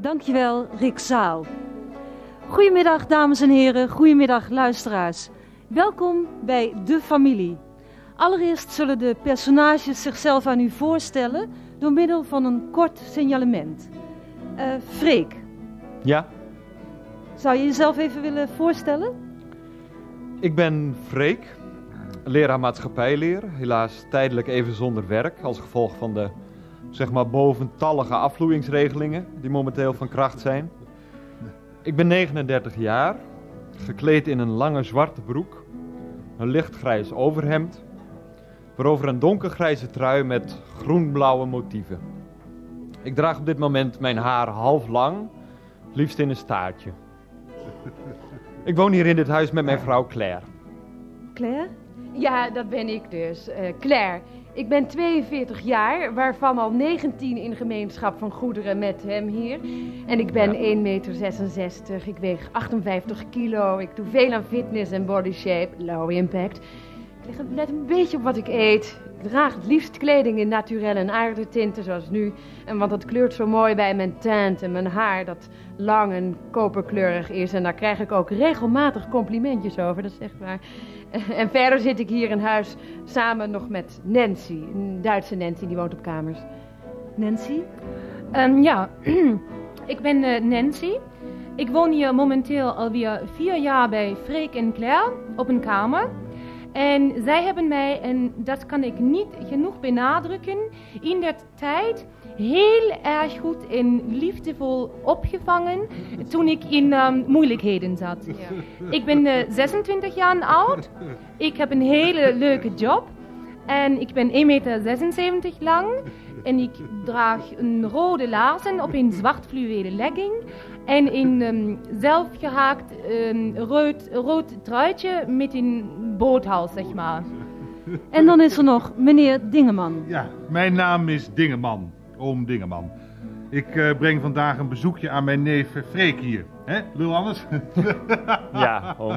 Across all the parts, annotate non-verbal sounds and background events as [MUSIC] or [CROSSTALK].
Dankjewel, Rick Zaal. Goedemiddag, dames en heren. Goedemiddag, luisteraars. Welkom bij De Familie. Allereerst zullen de personages zichzelf aan u voorstellen door middel van een kort signalement. Uh, Freek. Ja? Zou je jezelf even willen voorstellen? Ik ben Freek, leraar maatschappijleer. Helaas tijdelijk even zonder werk als gevolg van de zeg maar boventallige afvloeingsregelingen die momenteel van kracht zijn. Ik ben 39 jaar, gekleed in een lange zwarte broek, een lichtgrijs overhemd, waarover een donkergrijze trui met groenblauwe motieven. Ik draag op dit moment mijn haar half lang, liefst in een staartje. Ik woon hier in dit huis met mijn vrouw Claire. Claire? Ja, dat ben ik dus. Uh, Claire. Ik ben 42 jaar, waarvan al 19 in gemeenschap van goederen met hem hier. En ik ben 1,66 meter. Ik weeg 58 kilo. Ik doe veel aan fitness en body shape. Low impact. Ik leg net een beetje op wat ik eet. Ik draag het liefst kleding in naturelle en aardetinten, zoals nu. En want dat kleurt zo mooi bij mijn tent en mijn haar, dat lang en koperkleurig is. En daar krijg ik ook regelmatig complimentjes over, dat is echt waar. [LAUGHS] En verder zit ik hier in huis samen nog met Nancy, een Duitse Nancy, die woont op kamers. Nancy? Um, ja, [CLEARS THROAT] ik ben uh, Nancy. Ik woon hier momenteel alweer vier jaar bij Freek en Claire op een kamer. En zij hebben mij, en dat kan ik niet genoeg benadrukken, in dat tijd heel erg goed en liefdevol opgevangen toen ik in um, moeilijkheden zat. Ja. Ik ben uh, 26 jaar oud. Ik heb een hele leuke job. En ik ben 1,76 meter lang. En ik draag een rode laarzen op een zwart fluwelen legging. En een um, zelfgehaakt um, rood, rood truitje met een boothals, zeg maar. En dan is er nog meneer Dingeman. Ja, mijn naam is Dingeman. Oom Dingeman. Ik uh, breng vandaag een bezoekje aan mijn neef Freek hier. Hè, lul anders? [LAUGHS] ja, oom.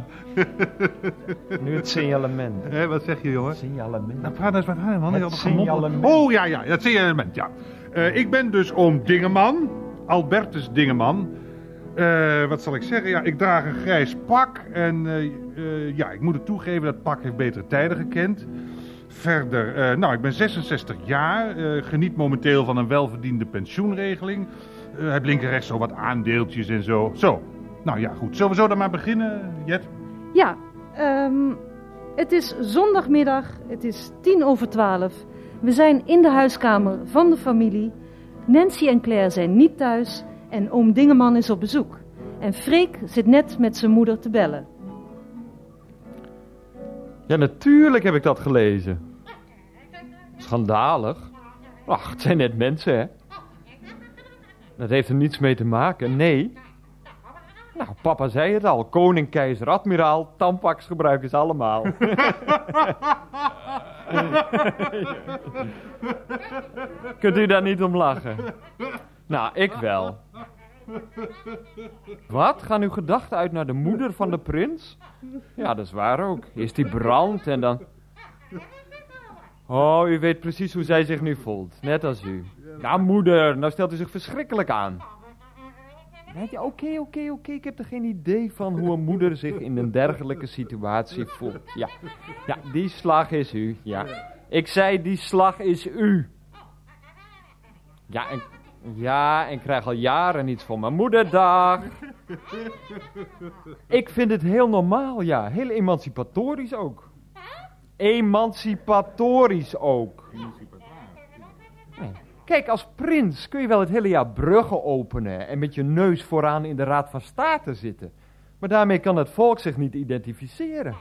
Nu het signalement. Hé, wat zeg je, jongen? Signalement. Nou, praat eens wat aan, man. Het signalement. Oh, ja, ja, het signalement, ja. Uh, ik ben dus oom Dingeman. Albertus Dingeman. Uh, wat zal ik zeggen? Ja, ik draag een grijs pak. En ja, ik moet het toegeven, dat pak heeft betere tijden gekend. Verder, nou, ik ben 66 jaar, geniet momenteel van een welverdiende pensioenregeling. Heb linker rechts zo wat aandeeltjes en zo. Zo, nou ja, goed. Zullen we zo dan maar beginnen, Jet? Ja, um, het is zondagmiddag, het is tien over twaalf. We zijn in de huiskamer van de familie. Nancy en Claire zijn niet thuis en oom Dingeman is op bezoek. En Freek zit net met zijn moeder te bellen. Ja, natuurlijk heb ik dat gelezen. Schandalig. Ach, het zijn net mensen, hè? Dat heeft er niets mee te maken, nee. Nou, papa zei het al. Koning, keizer, admiraal, tampax gebruiken ze allemaal. [LAUGHS] Kunt u daar niet om lachen? Nou, ik wel. Wat? Gaan uw gedachten uit naar de moeder van de prins? Ja, dat is waar ook. Is die brand en dan... Oh, u weet precies hoe zij zich nu voelt. Net als u. Nou, moeder, nou stelt u zich verschrikkelijk aan. Oké, oké, oké. Ik heb er geen idee van hoe een moeder zich in een dergelijke situatie voelt. Ja, ja die slag is u. Ja. Ik zei, die slag is u. Ja, en, ja, en krijg al jaren niets van mijn moederdag. [LAUGHS] Ik vind het heel normaal, ja. Heel emancipatorisch ook. Emancipatorisch ook. Nee. Kijk, als prins kun je wel het hele jaar bruggen openen en met je neus vooraan in de Raad van State zitten. Maar daarmee kan het volk zich niet identificeren.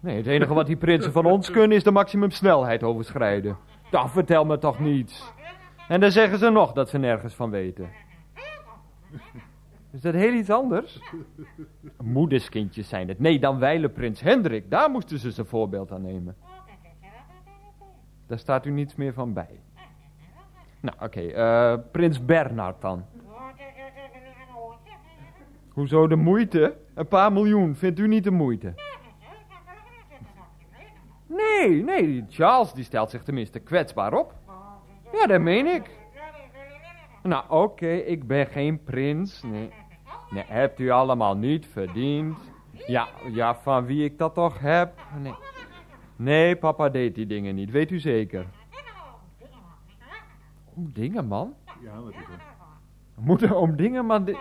Nee, het enige wat die prinsen van ons kunnen is de maximumsnelheid overschrijden. Dat vertel me toch niets. En dan zeggen ze nog dat ze nergens van weten. Is dat heel iets anders? Moederskindjes zijn het. Nee, dan wijlen prins Hendrik. Daar moesten ze zijn voorbeeld aan nemen. Daar staat u niets meer van bij. Nou, oké. Uh, prins Bernhard dan. Hoezo de moeite? Een paar miljoen, vindt u niet de moeite? Nee, nee, Charles die stelt zich tenminste kwetsbaar op. Ja, dat meen ik. Nou, oké, ik ben geen prins. Nee. nee, hebt u allemaal niet verdiend. Ja, ja, van wie ik dat toch heb? Nee. Nee, papa deed die dingen niet, weet u zeker. Om dingen, man? Ja, wat is er? Moeder, om dingen, man?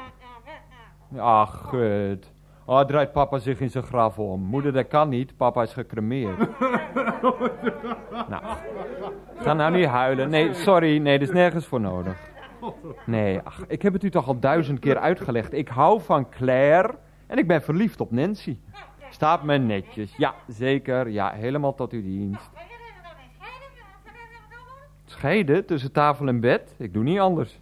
Ach, gut. Oh, draait papa zich in zijn graf om. Moeder, dat kan niet. Papa is gecremeerd. [LAUGHS] nou, ga nou niet huilen. Nee, sorry. Nee, dat is nergens voor nodig. Nee, ach, ik heb het u toch al duizend keer uitgelegd. Ik hou van Claire en ik ben verliefd op Nancy. Staat me netjes. Ja, zeker. Ja, helemaal tot uw dienst. Scheiden tussen tafel en bed? Ik doe niet anders.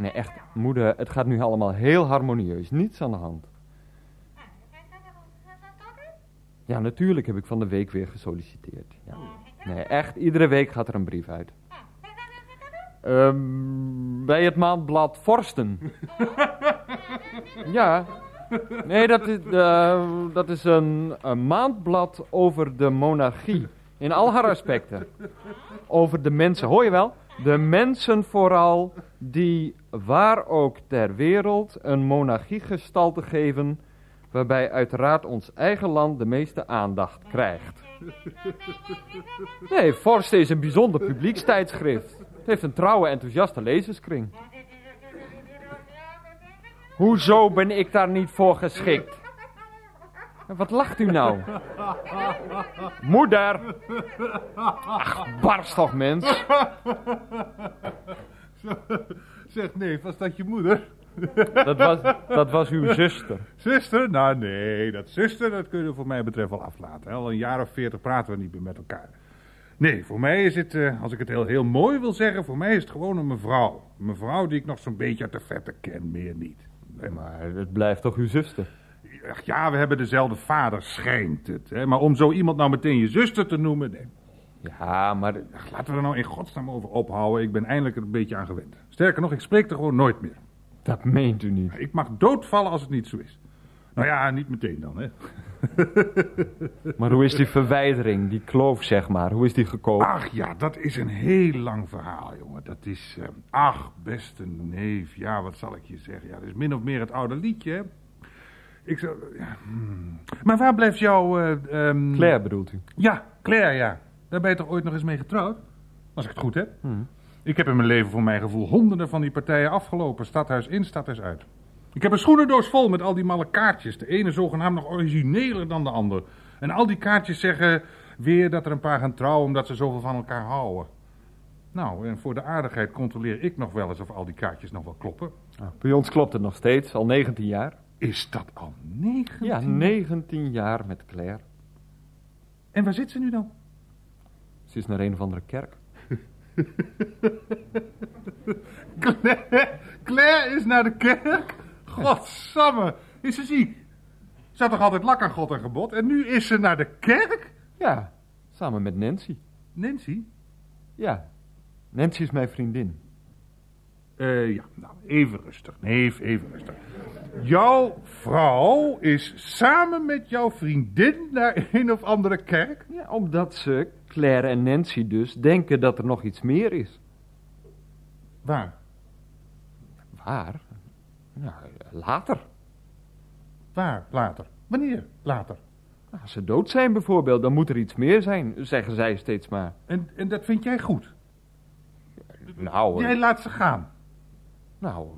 Nee, echt, moeder, het gaat nu allemaal heel harmonieus. Niets aan de hand. Ja, natuurlijk heb ik van de week weer gesolliciteerd. Ja. Nee, echt, iedere week gaat er een brief uit. Ehm, bij het maandblad Forsten. ja. Nee, dat is, eh, dat is een maandblad over de monarchie. In al haar aspecten. Over de mensen, hoor je wel? De mensen vooral die waar ook ter wereld een monarchie gestalte geven, waarbij uiteraard ons eigen land de meeste aandacht krijgt. Nee, Forst is een bijzonder publiekstijdschrift. Het heeft een trouwe, enthousiaste lezerskring. Hoezo ben ik daar niet voor geschikt? Wat lacht u nou? Moeder! Ach, barst toch, mens? Zeg, nee, was dat je moeder? [LAUGHS] Dat was, dat was uw zuster. Zuster? Nou, nee, dat zuster, dat kun je voor mij betreft wel aflaten. Al een jaar of veertig praten we niet meer met elkaar. Nee, voor mij is het, eh, als ik het heel, heel mooi wil zeggen, voor mij is het gewoon een mevrouw. Een mevrouw die ik nog zo'n beetje uit de vette ken, meer niet. Nee, maar, het blijft toch uw zuster? ja, we hebben dezelfde vader, schijnt het. Hè? Maar om zo iemand nou meteen je zuster te noemen, nee. Ja, maar Ach, laten we er nou in godsnaam over ophouden. Ik ben eindelijk er een beetje aan gewend. Sterker nog, ik spreek er gewoon nooit meer. dat meent u niet. Ik mag doodvallen als het niet zo is. Nou ja, niet meteen dan, hè. [LAUGHS] Maar hoe is die verwijdering, die kloof zeg maar, hoe is die gekomen? Ach ja, dat is een heel lang verhaal, jongen. Dat is, eh, ach, beste neef, ja, wat zal ik je zeggen? Ja, dat is min of meer het oude liedje, hè. Ik zou, ja, hmm. Maar waar blijft jouw... eh, ehm, Claire bedoelt u? Ja, Claire, ja. Daar ben je toch ooit nog eens mee getrouwd? Als ik het goed heb. Hmm. Ik heb in mijn leven voor mijn gevoel honderden van die partijen afgelopen. Stadhuis in, stadhuis uit. Ik heb een schoenendoos vol met al die malle kaartjes. De ene zogenaamd nog origineler dan de ander. En al die kaartjes zeggen weer dat er een paar gaan trouwen omdat ze zoveel van elkaar houden. Nou, en voor de aardigheid controleer ik nog wel eens of al die kaartjes nog wel kloppen. Ah, bij ons klopt het nog steeds, al 19 jaar. Is dat al 19? Ja, 19 jaar met Claire. En waar zit ze nu dan? Ze is naar een of andere kerk. [LAUGHS] Claire, Claire is naar de kerk? Godsamme, is ze ziek? Ze had toch altijd lak aan God en gebod? En nu is ze naar de kerk? Ja, samen met Nancy. Nancy? Ja, Nancy is mijn vriendin. Eh, ja, nou, even rustig. Nee, even rustig. Jouw vrouw is samen met jouw vriendin naar een of andere kerk? Ja, omdat ze, Claire en Nancy dus, denken dat er nog iets meer is. Waar? Waar? Nou, later. Waar? Later. Wanneer? Later. Als ze dood zijn bijvoorbeeld, dan moet er iets meer zijn, zeggen zij steeds maar. En, en dat vind jij goed? Nou, Jij laat ze gaan. nou,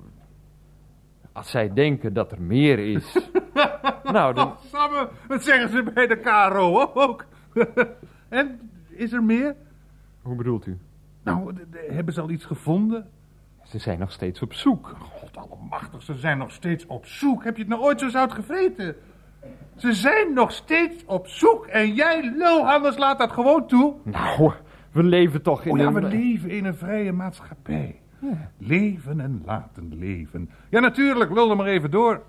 als zij denken dat er meer is. [LAUGHS] nou, dan, Godsamme, dat zeggen ze bij de KRO ook. [LAUGHS] en, is er meer? hoe bedoelt u? Nou, hebben ze al iets gevonden? Ze zijn nog steeds op zoek. God allemachtig, ze zijn nog steeds op zoek. Heb je het nou ooit zo zout gevreten? Ze zijn nog steeds op zoek en jij, lulhandels, laat dat gewoon toe. Nou, we leven toch in Oh ja, een... we leven in een vrije maatschappij. Leven en laten leven. Ja, natuurlijk, lul er maar even door.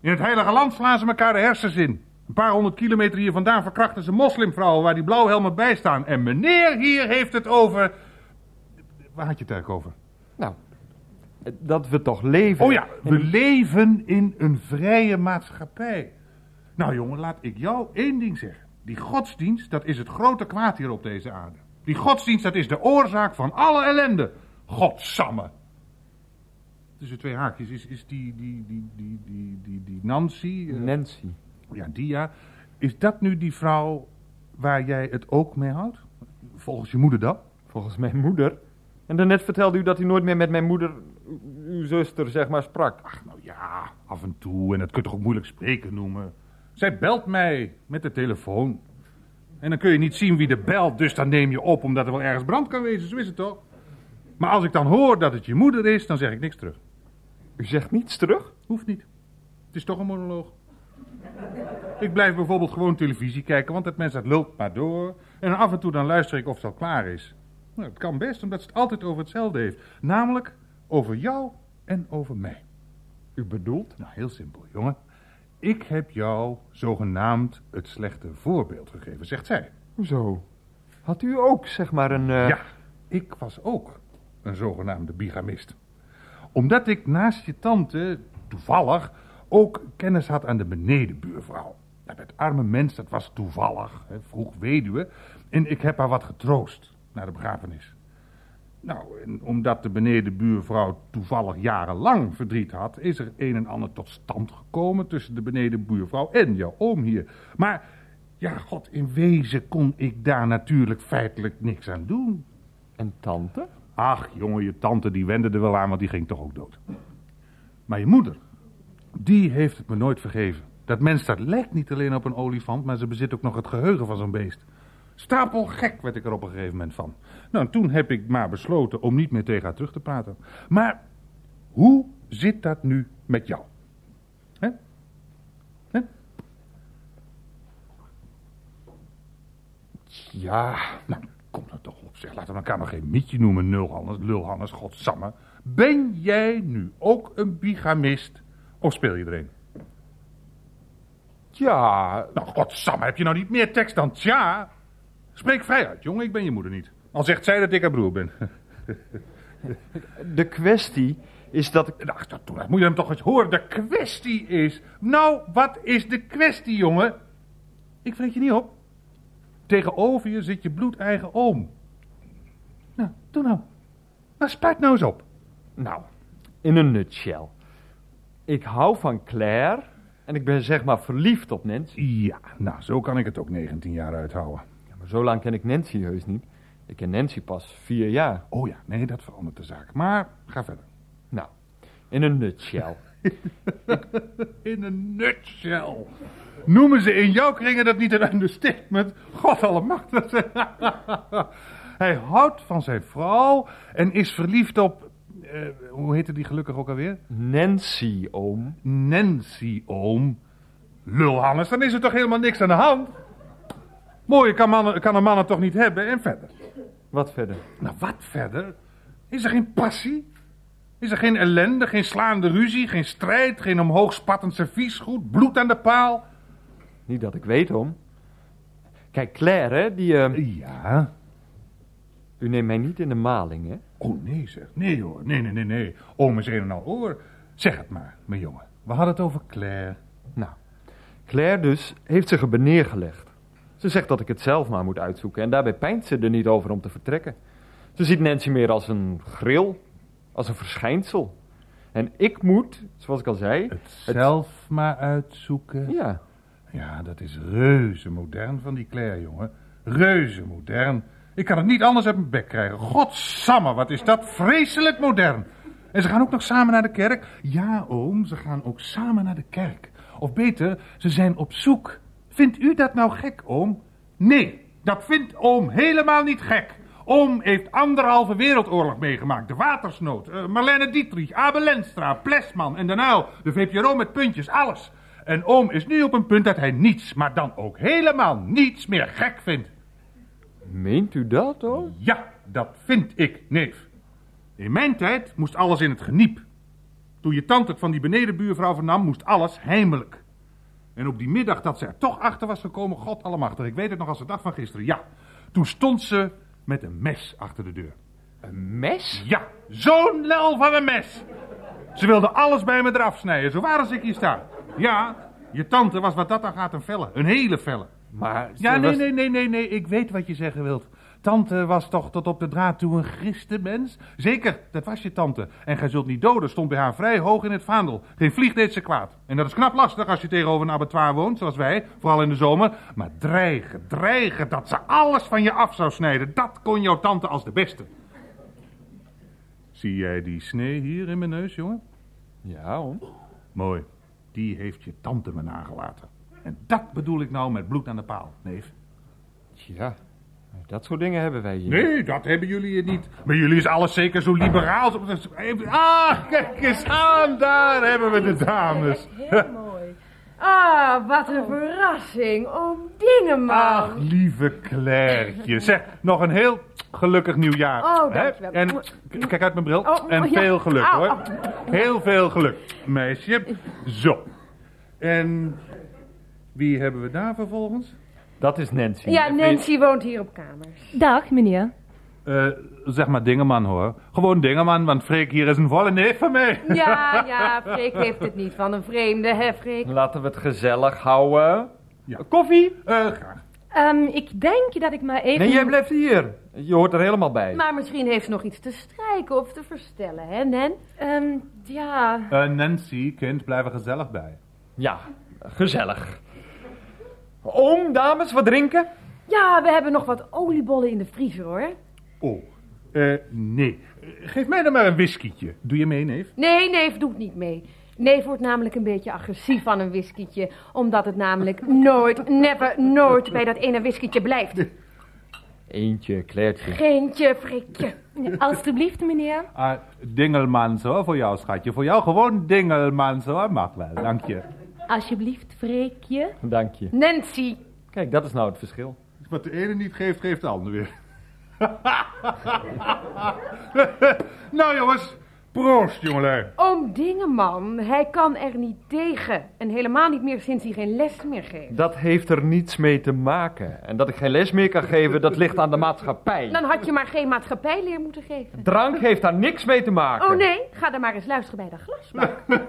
In het heilige land slaan ze elkaar de hersens in. Een paar honderd kilometer hier vandaan verkrachten ze moslimvrouwen waar die blauwhelmen bij staan. En meneer hier heeft het over... Waar had je het eigenlijk over? Nou, dat we toch leven... Oh ja, we leven in een vrije maatschappij. Nou jongen, laat ik jou één ding zeggen. Die godsdienst, dat is het grote kwaad hier op deze aarde. Die godsdienst, dat is de oorzaak van alle ellende. Godsamme. Tussen twee haakjes is, is die, die, die, die, die, die, die Nancy... eh, Nancy. Ja, die ja. Is dat nu die vrouw waar jij het ook mee houdt? Volgens je moeder dan? Volgens mijn moeder. En daarnet vertelde u dat u nooit meer met mijn moeder, uw zuster, zeg maar, sprak. Ach, nou ja, af en toe. En dat kun je toch ook moeilijk spreken noemen. Zij belt mij met de telefoon. En dan kun je niet zien wie er belt, dus dan neem je op omdat er wel ergens brand kan wezen. Zo is het toch? Maar als ik dan hoor dat het je moeder is, dan zeg ik niks terug. U zegt niets terug? Hoeft niet. Het is toch een monoloog. Ik blijf bijvoorbeeld gewoon televisie kijken, want het mens dat lult maar door. En af en toe dan luister ik of het al klaar is. Nou, het kan best, omdat ze het altijd over hetzelfde heeft. Namelijk over jou en over mij. U bedoelt? Nou, heel simpel, jongen. Ik heb jou zogenaamd het slechte voorbeeld gegeven, zegt zij. Hoezo? Had u ook, zeg maar, een... eh, Ja, ik was ook een zogenaamde bigamist. Omdat ik naast je tante, toevallig, ook kennis had aan de benedenbuurvrouw. Ja, dat arme mens, dat was toevallig, hè, vroeg weduwe. En ik heb haar wat getroost na de begrafenis. Nou, en omdat de benedenbuurvrouw toevallig jarenlang verdriet had... is er een en ander tot stand gekomen tussen de benedenbuurvrouw en jouw oom hier. Maar, ja, god, in wezen kon ik daar natuurlijk feitelijk niks aan doen. En tante? Ach, jongen, je tante die wende er wel aan, want die ging toch ook dood. Maar je moeder, die heeft het me nooit vergeven. Dat mens dat lijkt niet alleen op een olifant, maar ze bezit ook nog het geheugen van zo'n beest. Stapel gek werd ik er op een gegeven moment van. Nou, en toen heb ik maar besloten om niet meer tegen haar terug te praten. Maar hoe zit dat nu met jou? Ja, Nou, kom nou toch op, zeg. Laten we elkaar maar geen mietje noemen, nulhanners, lulhanners, godsamme. Ben jij nu ook een bigamist? Of speel je erin? ja, Nou, godsamme, heb je nou niet meer tekst dan tja? Spreek vrij uit, jongen, ik ben je moeder niet. Al zegt zij dat ik haar broer ben. de kwestie is dat ik... Nou, dat, dat moet je hem toch eens horen. De kwestie is... Nou, wat is de kwestie, jongen? Ik vreet je niet op. Tegenover je zit je bloedeigen oom. Nou, doe nou. Nou, spuit nou eens op. Nou, in een nutshell. Ik hou van Claire en ik ben zeg maar verliefd op Nancy. Ja, nou, zo kan ik het ook 19 jaar uithouden. Ja, maar zo lang ken ik Nancy heus niet. Ik ken Nancy pas vier jaar. Oh ja, nee, dat verandert de zaak. Maar ga verder. Nou, in een nutshell. [LAUGHS] In een nutshell. Noemen ze in jouw kringen dat niet een understatement? God allemachtig. [LAUGHS] Hij houdt van zijn vrouw en is verliefd op... eh, hoe heette die gelukkig ook alweer? Nancy, oom. Nancy, oom. Lulhannes, dan is er toch helemaal niks aan de hand? Mooie kan, mannen, kan een man het toch niet hebben? En verder? Wat verder? Nou, wat verder? Is er geen passie? Is er geen ellende, geen slaande ruzie, geen strijd, geen omhoog spattend serviesgoed, bloed aan de paal? Niet dat ik weet, oom. Kijk, Claire, hè, die... eh, Ja. U neemt mij niet in de maling, hè? Oh, nee zeg. Nee hoor. Nee, nee, nee, nee. Oom is een en al oor. Zeg het maar, mijn jongen. We hadden het over Claire. Nou, Claire dus heeft zich er neergelegd. Ze zegt dat ik het zelf maar moet uitzoeken en daarbij pijnt ze er niet over om te vertrekken. Ze ziet Nancy meer als een grill, als een verschijnsel. En ik moet, zoals ik al zei, Het zelf maar uitzoeken. ja, Ja, dat is reuze modern van die Claire, jongen. Reuze modern. Ik kan het niet anders uit mijn bek krijgen. Godsamme, wat is dat vreselijk modern. En ze gaan ook nog samen naar de kerk. Ja, oom, ze gaan ook samen naar de kerk. Of beter, ze zijn op zoek. Vindt u dat nou gek, oom? Nee, dat vindt oom helemaal niet gek. Oom heeft anderhalve wereldoorlog meegemaakt. De watersnood, eh, Marlene Dietrich, Abel Lenstra, Plesman en daarna de VPRO met puntjes, alles. En oom is nu op een punt dat hij niets, maar dan ook helemaal niets meer gek vindt. Meent u dat, hoor? Ja, dat vind ik, neef. In mijn tijd moest alles in het geniep. Toen je tante het van die benedenbuurvrouw vernam, moest alles heimelijk. En op die middag dat ze er toch achter was gekomen, god allemachtig, ik weet het nog als de dag van gisteren, ja. Toen stond ze met een mes achter de deur. Een mes? Ja, zo'n lel van een mes. Ze wilde alles bij me eraf snijden, zo waar als ik hier sta. Ja, je tante was wat dat dan gaat een felle, een hele felle. Maar... Ja, nee, nee, nee, nee, nee, ik weet wat je zeggen wilt. tante was toch tot op de draad toe een christenmens? Zeker, dat was je tante. En gij zult niet doden stond bij haar vrij hoog in het vaandel. Geen vlieg deed ze kwaad. En dat is knap lastig als je tegenover een abattoir woont, zoals wij, vooral in de zomer. Maar dreigen, dreigen dat ze alles van je af zou snijden, dat kon jouw tante als de beste. Zie jij die snee hier in mijn neus, jongen? Ja, om. Mooi. Die heeft je tante me nagelaten. En dat bedoel ik nou met bloed aan de paal, neef. Ja, dat soort dingen hebben wij hier. Nee, dat hebben jullie hier niet. Maar jullie is alles zeker zo liberaal. Ah, kijk eens aan, daar hebben we de dames. Heel [LAUGHS] mooi. Ah, wat een verrassing. Oh, Dingeman. Ach, lieve Clairtje. [LAUGHS] Zeg, nog een heel gelukkig nieuwjaar. Oh, hè? dankjewel. En k- kijk uit mijn bril. Oh, en oh, ja. veel geluk, hoor. [LAUGHS] Heel veel geluk, meisje. Zo. En wie hebben we daar vervolgens? Dat is Nancy. Ja, Nancy woont hier op kamers. Dag, meneer. Eh, zeg maar Dingeman, hoor. Gewoon Dingeman, want Freek hier is een volle neef van mij. Ja, ja, Freek heeft het niet van een vreemde, hè, Freek? Laten we het gezellig houden. Ja. Koffie? Eh, graag. Ehm, ik denk dat ik maar even... Nee, jij blijft hier. Je hoort er helemaal bij. Maar misschien heeft ze nog iets te strijken of te verstellen, hè, Nen? Ehm, ja... Eh, Nancy, kind, blijf er gezellig bij. Ja, gezellig. Oom, dames, wat drinken? Ja, we hebben nog wat oliebollen in de vriezer, hoor. Oh, eh, nee. Geef mij dan maar een whiskietje. Doe je mee, neef? Nee, neef doet niet mee. Neef wordt namelijk een beetje agressief van een whiskietje. Omdat het namelijk [LAUGHS] nooit, never, nooit bij dat ene whiskietje blijft. Eentje, Clairtje. Geentje, Frikje. Alsjeblieft, meneer. Ah, dingelmans hoor, voor jou schatje. Voor jou gewoon dingelmans hoor, mag wel, dank je. Alsjeblieft, Freekje. Dank je. Nancy. Kijk, dat is nou het verschil. Wat de ene niet geeft, geeft de ander weer. [LAUGHS] nou jongens, proost jongelui. Oom Dingeman, hij kan er niet tegen. En helemaal niet meer sinds hij geen les meer geeft. Dat heeft er niets mee te maken. En dat ik geen les meer kan geven, dat ligt aan de maatschappij. Dan had je maar geen maatschappijleer moeten geven. Drank heeft daar niks mee te maken. Oh nee, ga dan maar eens luisteren bij de glasbak. [LAUGHS]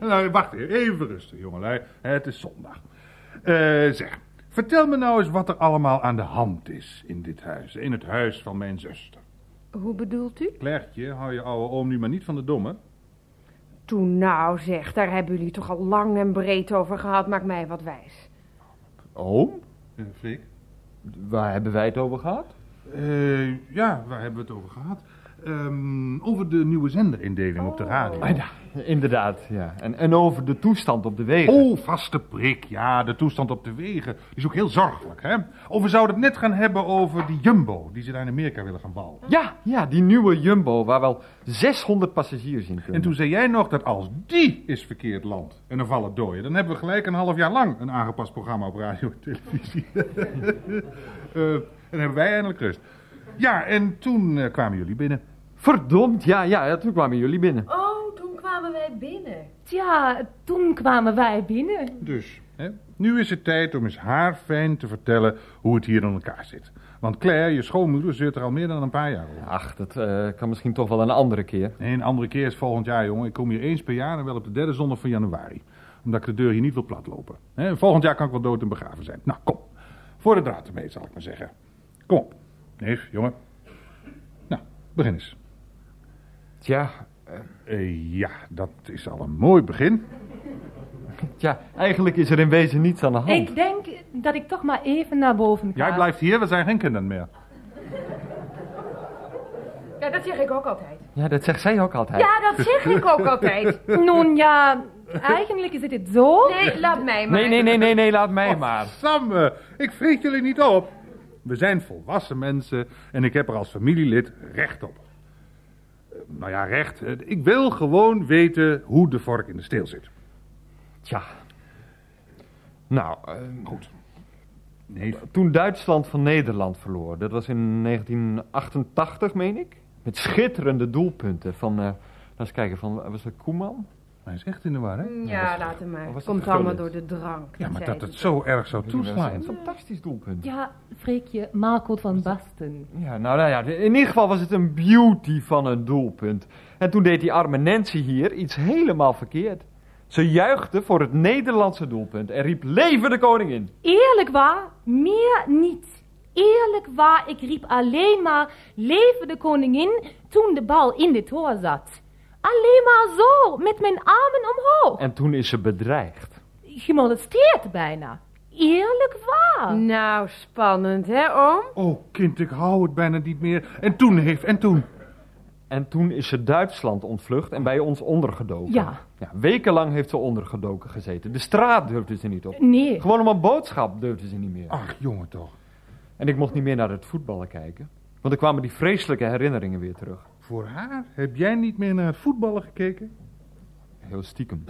[LAUGHS] nou, wacht even, even rustig jongelui. Het is zondag. Eh, zeg, vertel me nou eens wat er allemaal aan de hand is in dit huis. In het huis van mijn zuster. Hoe bedoelt u? Klertje, hou je oude oom nu maar niet van de domme. Toen nou zeg, daar hebben jullie toch al lang en breed over gehad. Maak mij wat wijs. Oom? Uh, Freek? Waar hebben wij het over gehad? Eh, ja, waar hebben we het over gehad? Ehm, over de nieuwe zenderindeling op de radio. Ah, ja, inderdaad, ja. En, en over de toestand op de wegen. Oh, vaste prik. Ja, de toestand op de wegen is ook heel zorgelijk, hè? Of we zouden het net gaan hebben over die Jumbo, die ze daar in Amerika willen gaan bouwen. Ja, ja, die nieuwe Jumbo, waar wel 600 passagiers in kunnen. En toen zei jij nog dat als die is verkeerd land en er vallen doden, dan hebben we gelijk een half jaar lang een aangepast programma op radio en televisie. [LAUGHS] Eh, en hebben wij eindelijk rust. Ja, en toen eh, kwamen jullie binnen. Verdomd, ja, ja, ja, toen kwamen jullie binnen. Oh, toen kwamen wij binnen. Tja, toen kwamen wij binnen. Dus, hè, nu is het tijd om eens haarfijn te vertellen hoe het hier in elkaar zit. Want Claire, je schoonmoeder, zit er al meer dan een paar jaar over. Ach, dat eh, kan misschien toch wel een andere keer. Nee, een andere keer is volgend jaar, jongen. Ik kom hier eens per jaar en wel op de derde zondag van januari. Omdat ik de deur hier niet wil platlopen. Hè, volgend jaar kan ik wel dood en begraven zijn. Nou, kom. Voor de draad ermee, zal ik maar zeggen. Kom op. Neef, jongen. Nou, begin eens. Tja, Eh, ja, dat is al een mooi begin. [LAUGHS] tja, eigenlijk is er in wezen niets aan de hand. Ik denk dat ik toch maar even naar boven ga. Jij blijft hier, we zijn geen kinderen meer. Ja, dat zeg ik ook altijd. Ja, dat zegt zij ook altijd. Ja, dat zeg ik ook altijd. [LAUGHS] Nun ja, eigenlijk is het zo. Nee, laat mij maar. Nee, nee, nee, nee, nee, laat mij maar. Samen, ik vreet jullie niet op. We zijn volwassen mensen en ik heb er als familielid recht op. Eh, Nou ja, recht. eh, Ik wil gewoon weten hoe de vork in de steel zit. Tja. Nou, eh, Goed. Nee, toen Duitsland van Nederland verloor, dat was in 1988, meen ik. Met schitterende doelpunten van, eh laten we eens kijken, van, was dat Koeman? Hij is echt in de war, hè? Ja, laat hem maar. Was Komt het allemaal door de drank. Ja, maar dat het zo erg zou Een toeslaan. fantastisch doelpunt. Ja, Freekje, Marco van Basten. Ja, nou, nou ja, in ieder geval was het een beauty van een doelpunt. En toen deed die arme Nancy hier iets helemaal verkeerd. Ze juichte voor het Nederlandse doelpunt en riep leven de koningin. Eerlijk waar, meer niet. Eerlijk waar, ik riep alleen maar, leven de koningin, toen de bal in de toren zat. Alleen maar zo, met mijn armen omhoog. En toen is ze bedreigd. Gemolesteerd bijna. Eerlijk waar. Nou, spannend, hè, oom? Oh, kind, ik hou het bijna niet meer. En toen, neef, en toen? En toen is ze Duitsland ontvlucht en bij ons ondergedoken. Ja. ja wekenlang heeft ze ondergedoken gezeten. De straat durfde ze niet op. Nee. Gewoon om een boodschap durfde ze niet meer. Ach, jongen toch. En ik mocht niet meer naar het voetballen kijken. Want er kwamen die vreselijke herinneringen weer terug. Voor haar? Heb jij niet meer naar het voetballen gekeken? Heel stiekem.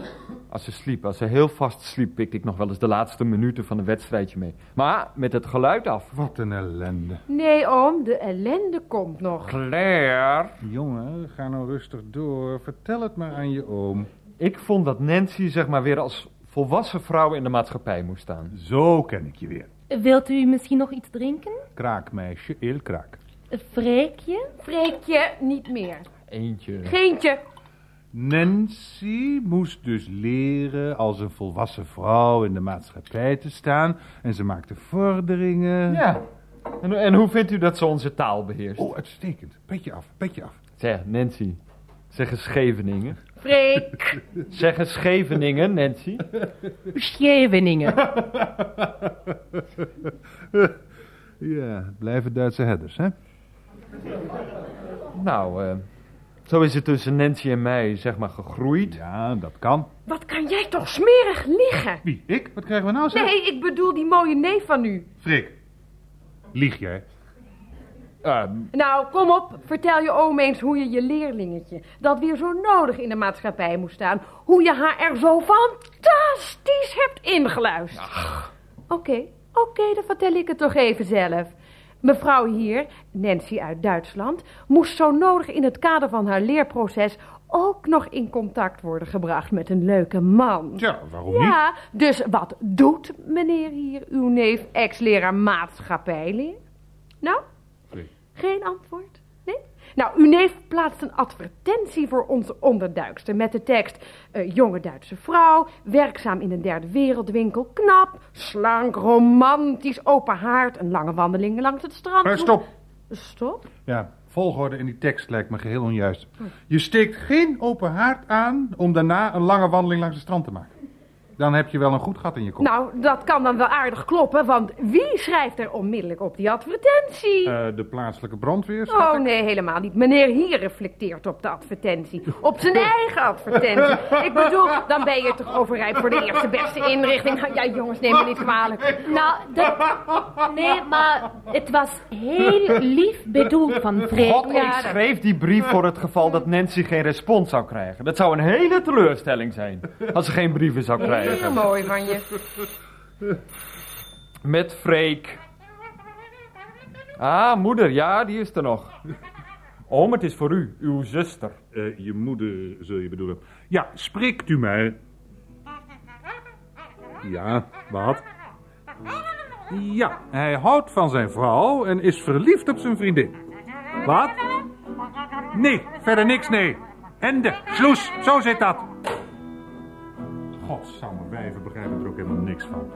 Als ze sliep, als ze heel vast sliep, pikte ik nog wel eens de laatste minuten van een wedstrijdje mee. Maar met het geluid af. Wat een ellende. Nee, oom, de ellende komt nog. Claire. Jongen, ga nou rustig door. Vertel het maar aan je oom. Ik vond dat Nancy zeg maar weer als volwassen vrouw in de maatschappij moest staan. Zo ken ik je weer. Wilt u misschien nog iets drinken? Kraakmeisje, heel kraak. Freekje? Freekje, niet meer. Eentje. Geentje. Nancy moest dus leren als een volwassen vrouw in de maatschappij te staan. En ze maakte vorderingen. Ja. En, en hoe vindt u dat ze onze taal beheerst? Oh, uitstekend. Petje af, petje af. Zeg, Nancy. Zeg eens Scheveningen. Freek. [LAUGHS] Zeg eens Scheveningen, Nancy. Scheveningen. [LAUGHS] Ja, het blijven Duitse headers, hè? Nou, eh, zo is het tussen Nancy en mij, zeg maar, gegroeid. Ja, dat kan. Wat kan jij toch smerig liggen? Wie, ik? Wat krijgen we nou, zeg? Nee, ik bedoel die mooie neef van u. Freek, lieg jij? Eh, Nou, kom op, vertel je oom eens hoe je je leerlingetje, dat weer zo nodig in de maatschappij moest staan, hoe je haar er zo fantastisch hebt ingeluisterd. Oké, oké, dan vertel ik het toch even zelf. Mevrouw hier, Nancy uit Duitsland, moest zo nodig in het kader van haar leerproces ook nog in contact worden gebracht met een leuke man. Tja, waarom niet? Ja, dus wat doet meneer hier, uw neef, ex-leraar maatschappijleer? Nou, geen antwoord? Nou, uw neef plaatst een advertentie voor onze onderduikster met de tekst... eh, jonge Duitse vrouw, werkzaam in een derde wereldwinkel, knap, slank, romantisch, open haard... een lange wandeling langs het strand. Eh, stop. Stop? Ja, volgorde in die tekst lijkt me geheel onjuist. Je steekt geen open haard aan om daarna een lange wandeling langs het strand te maken. Dan heb je wel een goed gat in je kop. Nou, dat kan dan wel aardig kloppen, want wie schrijft er onmiddellijk op die advertentie? Eh, de plaatselijke brandweer, schat Oh ik. nee, helemaal niet. Meneer hier reflecteert op de advertentie. Op zijn [LAUGHS] eigen advertentie. Ik bedoel, dan ben je toch overrijp voor de eerste beste inrichting. Ja, jongens, neem me niet kwalijk. [LAUGHS] Nou, dat... Nee, maar het was heel [LAUGHS] lief bedoeld van Freek. God, Ja, ik dat- schreef die brief voor het geval dat Nancy geen respons zou krijgen. Dat zou een hele teleurstelling zijn, als ze geen brieven zou Heel krijgen. mooi van je. Met Freek. Ah, moeder, ja, die is er nog. Oom, het is voor u, uw zuster. Eh, je moeder, zul je bedoelen. Ja, spreekt u mij. Ja, wat? Ja, hij houdt van zijn vrouw en is verliefd op zijn vriendin. Wat? Nee, verder niks, nee. Ende, sloes, zo zit dat. Godsamme wijven begrijpen er ook helemaal niks van.